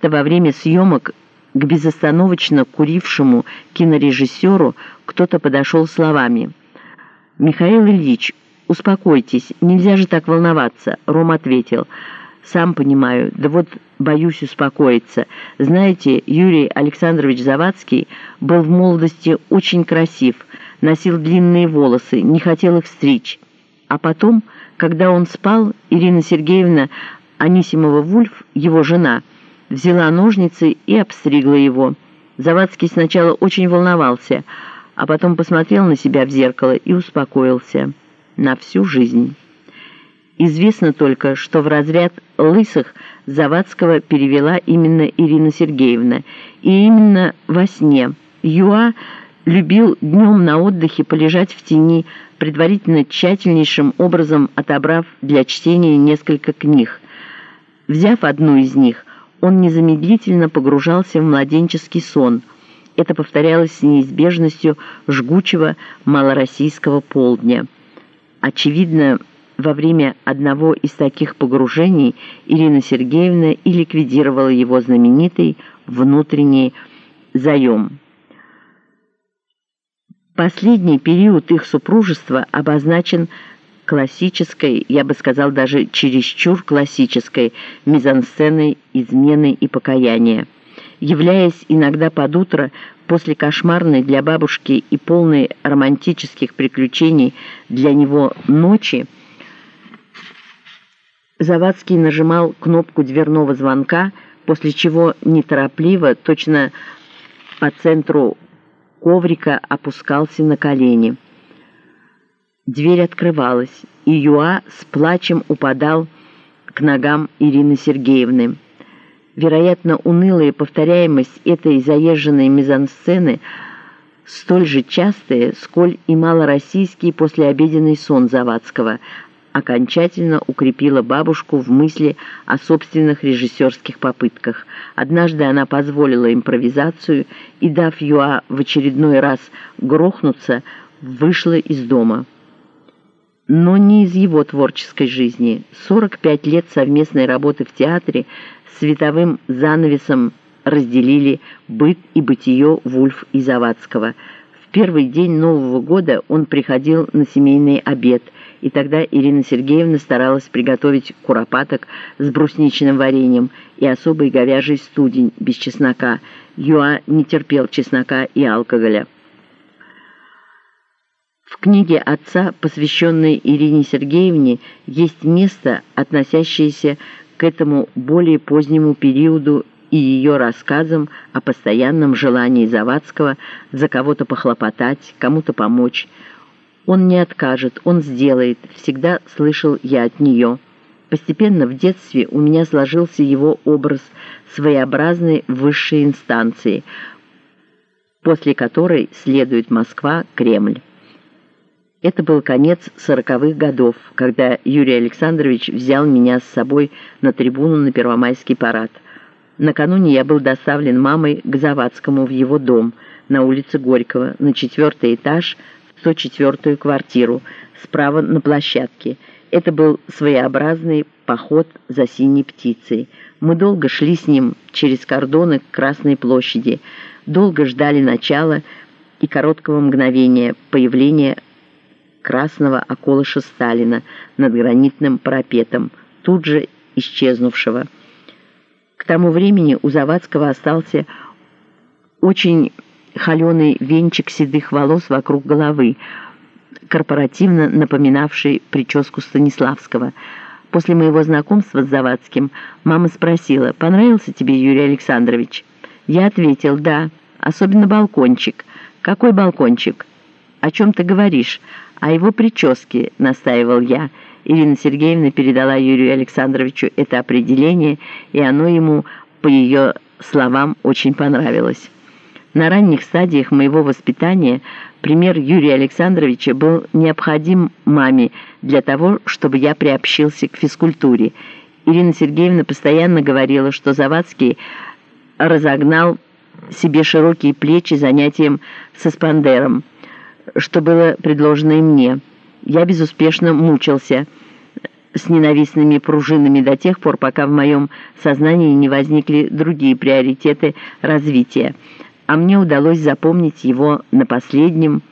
Как-то во время съемок к безостановочно курившему кинорежиссеру кто-то подошел словами «Михаил Ильич, успокойтесь, нельзя же так волноваться», — Ром ответил «Сам понимаю, да вот боюсь успокоиться. Знаете, Юрий Александрович Завадский был в молодости очень красив, носил длинные волосы, не хотел их стричь. А потом, когда он спал, Ирина Сергеевна Анисимова-Вульф, его жена, взяла ножницы и обстригла его. Завадский сначала очень волновался, а потом посмотрел на себя в зеркало и успокоился. На всю жизнь. Известно только, что в разряд лысых Завадского перевела именно Ирина Сергеевна, и именно во сне. Юа любил днем на отдыхе полежать в тени, предварительно тщательнейшим образом отобрав для чтения несколько книг. Взяв одну из них, он незамедлительно погружался в младенческий сон. Это повторялось с неизбежностью жгучего малороссийского полдня. Очевидно, во время одного из таких погружений Ирина Сергеевна и ликвидировала его знаменитый внутренний заем. Последний период их супружества обозначен классической, я бы сказал даже чересчур классической, мизансценой измены и покаяния. Являясь иногда под утро после кошмарной для бабушки и полной романтических приключений для него ночи, Завадский нажимал кнопку дверного звонка, после чего неторопливо, точно по центру коврика опускался на колени. Дверь открывалась, и Юа с плачем упадал к ногам Ирины Сергеевны. Вероятно, унылая повторяемость этой заезженной мизансцены столь же частая, сколь и малороссийский послеобеденный сон Завадского – окончательно укрепила бабушку в мысли о собственных режиссерских попытках. Однажды она позволила импровизацию и, дав Юа в очередной раз грохнуться, вышла из дома. Но не из его творческой жизни. 45 лет совместной работы в театре световым занавесом разделили быт и бытие Вульф и Завадского. В первый день Нового года он приходил на семейный обед – и тогда Ирина Сергеевна старалась приготовить куропаток с брусничным вареньем и особый говяжий студень без чеснока. Юа не терпел чеснока и алкоголя. В книге отца, посвященной Ирине Сергеевне, есть место, относящееся к этому более позднему периоду и ее рассказам о постоянном желании Завадского за кого-то похлопотать, кому-то помочь, он не откажет, он сделает, всегда слышал я от нее. Постепенно в детстве у меня сложился его образ своеобразной высшей инстанции, после которой следует Москва, Кремль. Это был конец сороковых годов, когда Юрий Александрович взял меня с собой на трибуну на Первомайский парад. Накануне я был доставлен мамой к Завадскому в его дом на улице Горького, на четвертый этаж, 104-ю квартиру, справа на площадке. Это был своеобразный поход за синей птицей. Мы долго шли с ним через кордоны к Красной площади, долго ждали начала и короткого мгновения появления красного околыша Сталина над гранитным парапетом, тут же исчезнувшего. К тому времени у Завадского остался очень холеный венчик седых волос вокруг головы, корпоративно напоминавший прическу Станиславского. После моего знакомства с Завадским мама спросила, «Понравился тебе Юрий Александрович?» Я ответил, «Да, особенно балкончик». «Какой балкончик?» «О чем ты говоришь?» «О его прическе», — настаивал я. Ирина Сергеевна передала Юрию Александровичу это определение, и оно ему, по ее словам, очень понравилось. На ранних стадиях моего воспитания пример Юрия Александровича был необходим маме для того, чтобы я приобщился к физкультуре. Ирина Сергеевна постоянно говорила, что Завадский разогнал себе широкие плечи занятием со спандером, что было предложено и мне. Я безуспешно мучился. с ненавистными пружинами до тех пор, пока в моем сознании не возникли другие приоритеты развития, а мне удалось запомнить его на последнем